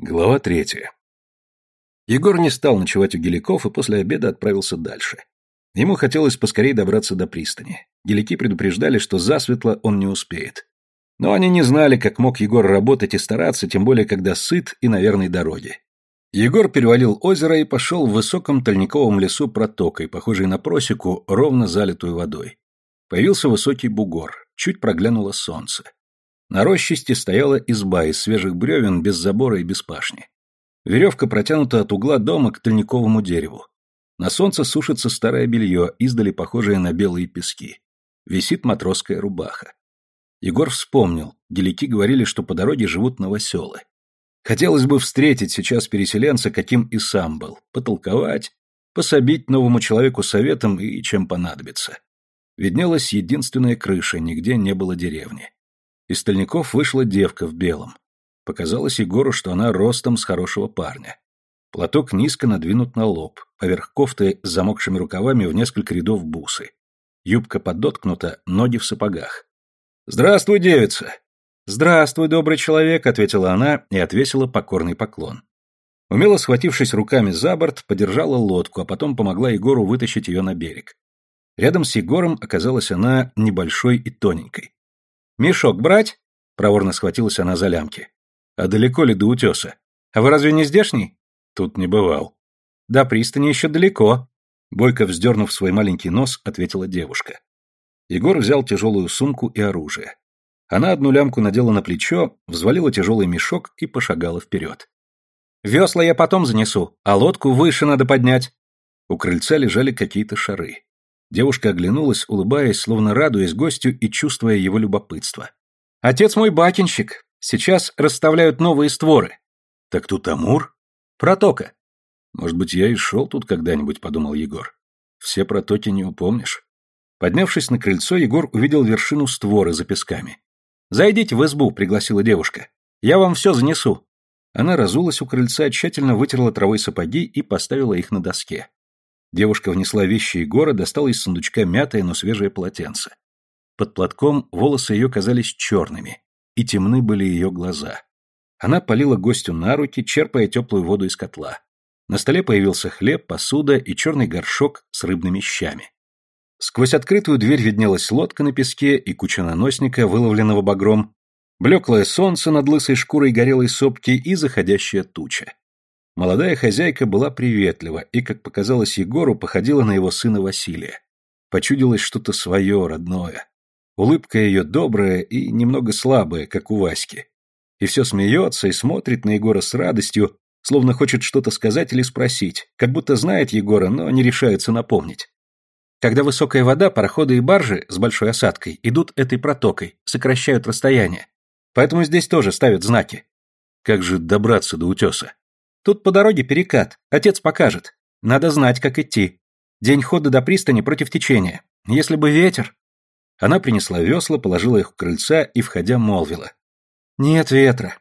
Глава третья. Егор не стал ночевать у геликов и после обеда отправился дальше. Ему хотелось поскорее добраться до пристани. Гелики предупреждали, что засветло он не успеет. Но они не знали, как мог Егор работать и стараться, тем более когда сыт и на верной дороге. Егор перевалил озеро и пошел в высоком тальниковом лесу протокой, похожей на просеку, ровно залитую водой. Появился высокий бугор, чуть проглянуло солнце. На рощисте стояла изба из свежих бревен, без забора и без пашни. Веревка протянута от угла дома к тальниковому дереву. На солнце сушится старое белье, издали похожее на белые пески. Висит матросская рубаха. Егор вспомнил, гелики говорили, что по дороге живут новоселы. Хотелось бы встретить сейчас переселенца, каким и сам был, потолковать, пособить новому человеку советом и чем понадобится. Виднелась единственная крыша, нигде не было деревни. Из стальников вышла девка в белом. Показалось Егору, что она ростом с хорошего парня. Платок низко надвинут на лоб, поверх кофты с замокшими рукавами в несколько рядов бусы. Юбка подоткнута, ноги в сапогах. «Здравствуй, девица!» «Здравствуй, добрый человек», — ответила она и отвесила покорный поклон. Умело схватившись руками за борт, подержала лодку, а потом помогла Егору вытащить ее на берег. Рядом с Егором оказалась она небольшой и тоненькой. «Мешок брать?» — проворно схватилась она за лямки. «А далеко ли до утеса? А вы разве не здешний?» «Тут не бывал». «До пристани еще далеко», — бойко вздернув свой маленький нос, ответила девушка. Егор взял тяжелую сумку и оружие. Она одну лямку надела на плечо, взвалила тяжелый мешок и пошагала вперед. «Весла я потом занесу, а лодку выше надо поднять». У крыльца лежали какие-то шары. Девушка оглянулась, улыбаясь, словно радуясь гостю и чувствуя его любопытство. «Отец мой бакинщик. Сейчас расставляют новые створы». «Так тут Амур?» «Протока». «Может быть, я и шел тут когда-нибудь», — подумал Егор. «Все протоки не упомнишь». Поднявшись на крыльцо, Егор увидел вершину створы за песками. «Зайдите в избу», — пригласила девушка. «Я вам все занесу». Она разулась у крыльца, тщательно вытерла травой сапоги и поставила их на доске. Девушка внесла вещи Егора, достала из сундучка мятое, но свежее полотенце. Под платком волосы ее казались черными, и темны были ее глаза. Она полила гостю на руки, черпая теплую воду из котла. На столе появился хлеб, посуда и черный горшок с рыбными щами. Сквозь открытую дверь виднелась лодка на песке и куча наносника, выловленного багром, блеклое солнце над лысой шкурой горелой сопки и заходящая туча. Молодая хозяйка была приветлива и, как показалось Егору, походила на его сына Василия. Почудилось что-то свое, родное. Улыбка ее добрая и немного слабая, как у Васьки. И все смеется и смотрит на Егора с радостью, словно хочет что-то сказать или спросить, как будто знает Егора, но не решается напомнить. Когда высокая вода, пароходы и баржи с большой осадкой идут этой протокой, сокращают расстояние. Поэтому здесь тоже ставят знаки. Как же добраться до утеса? Тут по дороге перекат. Отец покажет. Надо знать, как идти. День хода до пристани против течения. Если бы ветер...» Она принесла весла, положила их у крыльца и, входя, молвила. «Нет ветра.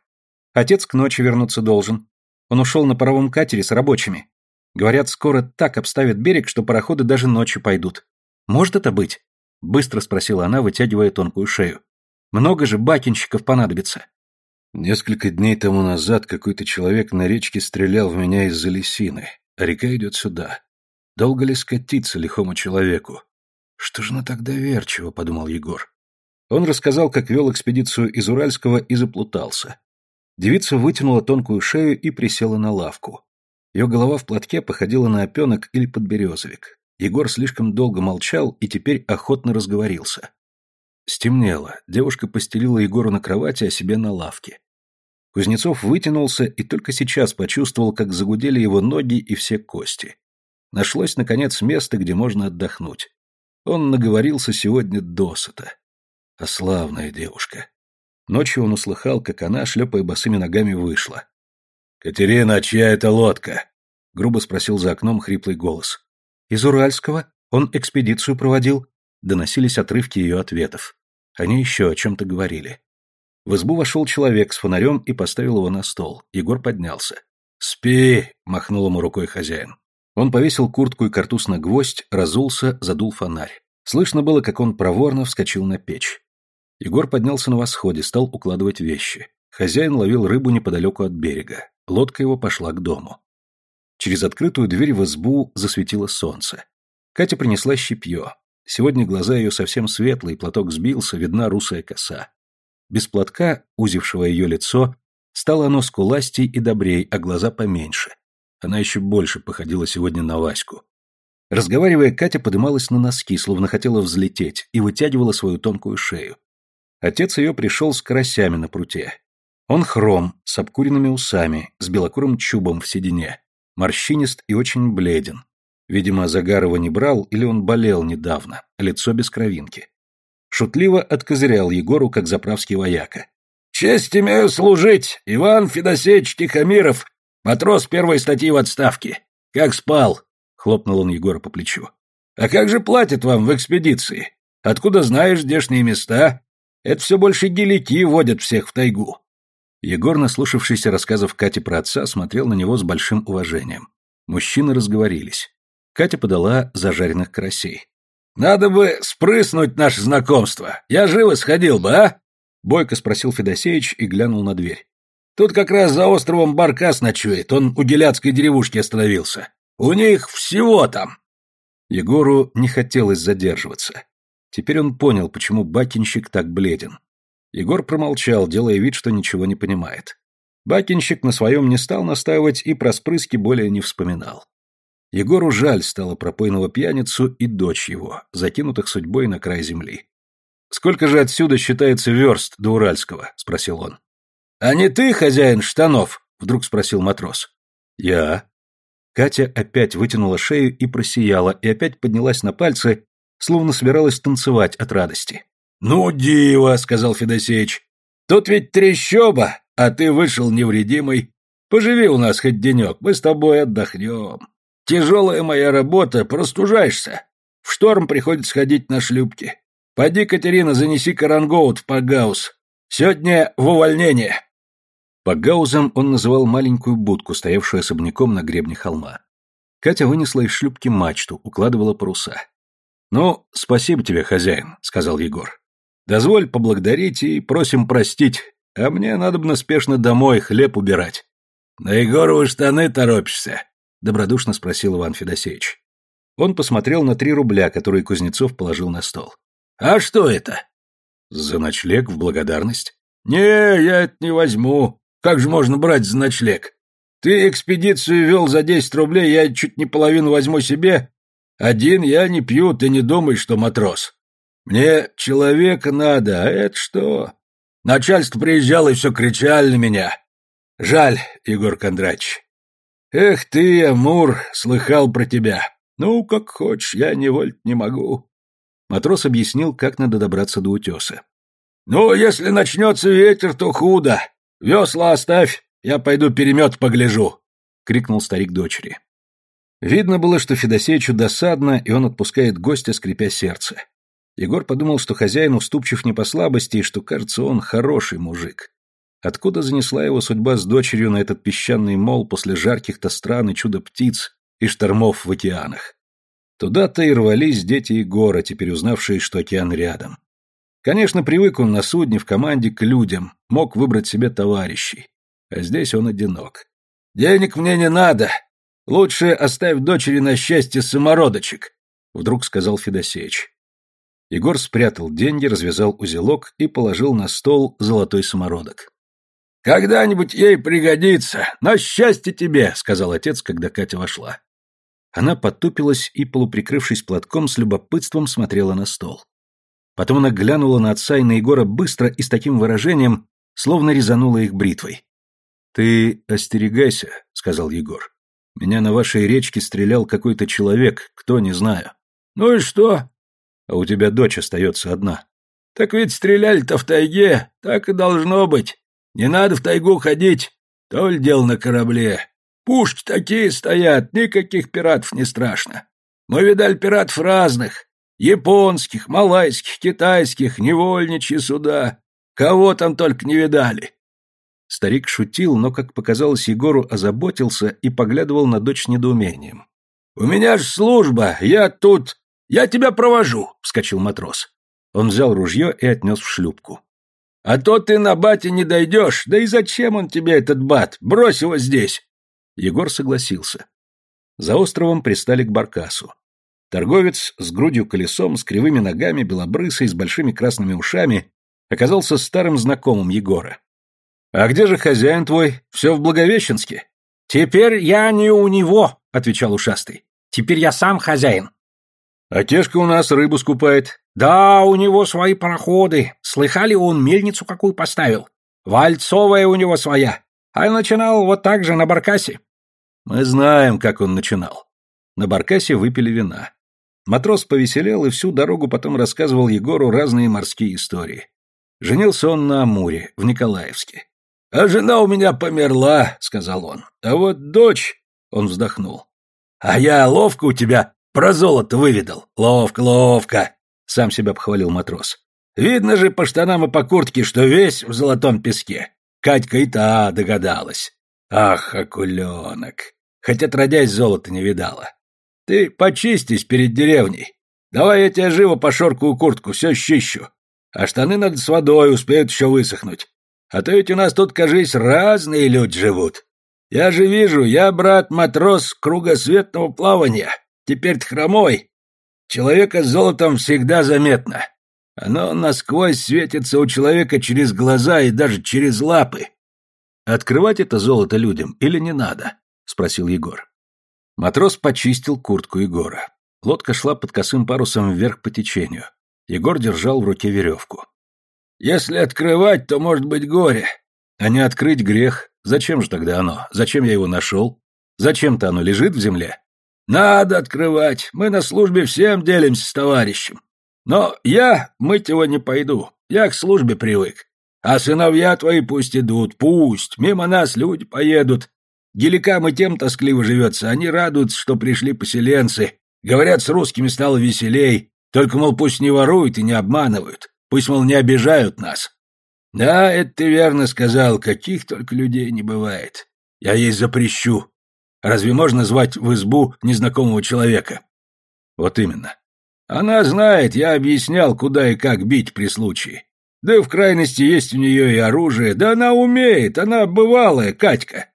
Отец к ночи вернуться должен. Он ушел на паровом катере с рабочими. Говорят, скоро так обставят берег, что пароходы даже ночью пойдут. Может это быть?» Быстро спросила она, вытягивая тонкую шею. «Много же бакинщиков понадобится». Несколько дней тому назад какой-то человек на речке стрелял в меня из-за лисины, а река идет сюда. Долго ли скатиться лихому человеку? Что же на так доверчиво, подумал Егор. Он рассказал, как вел экспедицию из Уральского и заплутался. Девица вытянула тонкую шею и присела на лавку. Ее голова в платке походила на опенок или подберезовик. Егор слишком долго молчал и теперь охотно разговорился. Стемнело, девушка постелила Егору на кровати, а себе на лавке. Кузнецов вытянулся и только сейчас почувствовал, как загудели его ноги и все кости. Нашлось, наконец, место, где можно отдохнуть. Он наговорился сегодня досыта. А славная девушка. Ночью он услыхал, как она, шлепая босыми ногами, вышла. «Катерина, чья это лодка?» — грубо спросил за окном хриплый голос. «Из Уральского. Он экспедицию проводил». Доносились отрывки ее ответов. Они еще о чем-то говорили. В избу вошел человек с фонарем и поставил его на стол. Егор поднялся. «Спи!» — махнул ему рукой хозяин. Он повесил куртку и картуз на гвоздь, разулся, задул фонарь. Слышно было, как он проворно вскочил на печь. Егор поднялся на восходе, стал укладывать вещи. Хозяин ловил рыбу неподалеку от берега. Лодка его пошла к дому. Через открытую дверь в избу засветило солнце. Катя принесла щепье. Сегодня глаза ее совсем светлые, платок сбился, видна русая коса. Без платка, узившего ее лицо, стало оно скуластей и добрей, а глаза поменьше. Она еще больше походила сегодня на Ваську. Разговаривая, Катя подымалась на носки, словно хотела взлететь, и вытягивала свою тонкую шею. Отец ее пришел с карасями на пруте. Он хром, с обкуренными усами, с белокурым чубом в седине, морщинист и очень бледен. Видимо, Загарова не брал или он болел недавно, лицо без кровинки. Шутливо откозырял Егору, как заправский вояка. «Честь имею служить! Иван Федосеевич Тихомиров, матрос первой статьи в отставке. Как спал?» Хлопнул он Егора по плечу. «А как же платят вам в экспедиции? Откуда знаешь здешние места? Это все больше гелики водят всех в тайгу». Егор, наслушавшийся рассказов Кати про отца, смотрел на него с большим уважением. Мужчины разговорились. Катя подала зажаренных карасей. «Надо бы спрыснуть наше знакомство. Я живо сходил бы, а?» Бойко спросил Федосеевич и глянул на дверь. «Тут как раз за островом Баркас ночует, он у Геляцкой деревушки остановился. У них всего там. Егору не хотелось задерживаться. Теперь он понял, почему бакинщик так бледен. Егор промолчал, делая вид, что ничего не понимает. Бакинщик на своем не стал настаивать и про спрыски более не вспоминал. Егору жаль стало пропойного пьяницу и дочь его, закинутых судьбой на край земли. «Сколько же отсюда считается верст до Уральского?» — спросил он. «А не ты хозяин штанов?» — вдруг спросил матрос. «Я», Катя опять вытянула шею и просияла, и опять поднялась на пальцы, словно собиралась танцевать от радости. «Ну, диво!» — сказал Федосеич. «Тут ведь трещоба, а ты вышел невредимый. Поживи у нас хоть денек, мы с тобой отдохнем. Тяжелая моя работа, простужаешься. В шторм приходится ходить на шлюпке. Пойди, Катерина, занеси карангоут в Пагаус. Сегодня в увольнение». По гаузам он называл маленькую будку, стоявшую особняком на гребне холма. Катя вынесла из шлюпки мачту, укладывала паруса. «Ну, спасибо тебе, хозяин», — сказал Егор. «Дозволь поблагодарить и просим простить, а мне надо бы спешно домой хлеб убирать». «На Егоровы штаны торопишься?» — добродушно спросил Иван Федосеевич. Он посмотрел на три рубля, которые Кузнецов положил на стол. «А что это?» «За ночлег в благодарность». «Не, я это не возьму. Как же можно брать за ночлег? Ты экспедицию вел за десять рублей, я чуть не половину возьму себе. Один я не пью, ты не думай, что матрос. Мне человека надо, а это что? Начальство приезжало и все кричали на меня. Жаль, Егор Кондратьевич. Эх ты, Амур, слыхал про тебя. Ну, как хочешь, я не вольт не могу. Матрос объяснил, как надо добраться до утеса. Ну, если начнется ветер, то худо. «Весла оставь, я пойду перемет погляжу!» — крикнул старик дочери. Видно было, что Федосеичу досадно, и он отпускает гостя, скрипя сердце. Егор подумал, что хозяин уступчив не по слабости, и что, кажется, он хороший мужик. Откуда занесла его судьба с дочерью на этот песчаный мол после жарких-то стран и чудо-птиц и штормов в океанах? Туда-то и рвались дети Егора, теперь узнавшие, что океан рядом. Конечно, привык он на судне в команде к людям, мог выбрать себе товарищей. А здесь он одинок. «Денег мне не надо. Лучше оставь дочери на счастье самородочек», — вдруг сказал Федосеич. Егор спрятал деньги, развязал узелок и положил на стол золотой самородок. «Когда-нибудь ей пригодится. На счастье тебе», — сказал отец, когда Катя вошла. Она потупилась и, полуприкрывшись платком, с любопытством смотрела на стол. Потом она глянула на отца и на Егора быстро и с таким выражением, словно резанула их бритвой. «Ты остерегайся», — сказал Егор. «Меня на вашей речке стрелял какой-то человек, кто, не знаю». «Ну и что?» «А у тебя дочь остается одна». «Так ведь стреляли-то в тайге, так и должно быть. Не надо в тайгу ходить, то ли дело на корабле. Пушки такие стоят, никаких пиратов не страшно. Мы видали пиратов разных, Японских, малайских, китайских, невольничьи суда. Кого там только не видали. Старик шутил, но, как показалось Егору, озаботился и поглядывал на дочь недоумением. «У меня ж служба, я тут... Я тебя провожу», — вскочил матрос. Он взял ружье и отнес в шлюпку. А то ты на бате не дойдешь, да и зачем он тебе, этот бат? Брось его здесь!» Егор согласился. За островом пристали к баркасу. Торговец с грудью колесом, с кривыми ногами, белобрысый, с большими красными ушами, оказался старым знакомым Егора. «А где же хозяин твой? Все в Благовещенске?» «Теперь я не у него», — отвечал ушастый. «Теперь я сам хозяин». «А Тешка у нас рыбу скупает». «Да, у него свои пароходы. Слыхали, он мельницу какую поставил? Вальцовая у него своя. А начинал вот так же на баркасе». «Мы знаем, как он начинал». На баркасе выпили вина. Матрос повеселел и всю дорогу потом рассказывал Егору разные морские истории. Женился он на Амуре, в Николаевске. «А жена у меня померла», — сказал он. «А вот дочь...» — он вздохнул. «А я ловко у тебя про золото выведал. Ловко, ловко!» — сам себя похвалил матрос. «Видно же по штанам и по куртке, что весь в золотом песке. Катька и та догадалась. Ах, акуленок! Хоть отродясь золота не видала. Ты почистись перед деревней. Давай я тебе живо пошоркую куртку, все щищу. А штаны надо с водой, успеют еще высохнуть. А то ведь у нас тут, кажись, разные люди живут. Я же вижу, я, брат, матрос кругосветного плавания. Теперь-то хромой. Человека с золотом всегда заметно. Оно насквозь светится у человека через глаза и даже через лапы. Открывать это золото людям или не надо? спросил Егор. Матрос почистил куртку Егора. Лодка шла под косым парусом вверх по течению. Егор держал в руке веревку. Если открывать, то может быть горе. А не открыть грех. Зачем же тогда оно? Зачем я его нашел? Зачем-то оно лежит в земле? Надо открывать. Мы на службе всем делимся с товарищем. Но я мыть его не пойду. Я к службе привык. А сыновья твои пусть идут, пусть. Мимо нас люди поедут. Геликам и тем тоскливо живется. Они радуются, что пришли поселенцы. Говорят, с русскими стало веселей. Только, мол, пусть не воруют и не обманывают. Пусть, мол, не обижают нас. Да, это ты верно сказал, каких только людей не бывает. Я ей запрещу. Разве можно звать в избу незнакомого человека? Вот именно. Она знает, я объяснял, куда и как бить при случае. Да и в крайности есть у нее и оружие. Да она умеет, она бывалая, Катька.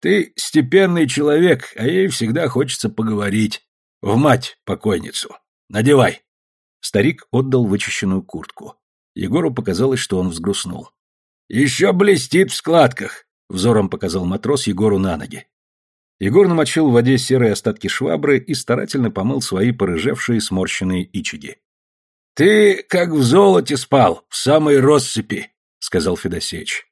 Ты степенный человек, а ей всегда хочется поговорить. В мать покойницу. Надевай. Старик отдал вычищенную куртку. Егору показалось, что он взгрустнул. «Еще блестит в складках», — взором показал матрос Егору на ноги. Егор намочил в воде серые остатки швабры и старательно помыл свои порыжевшие сморщенные ичиги. «Ты как в золоте спал, в самой россыпи», — сказал Федосеич.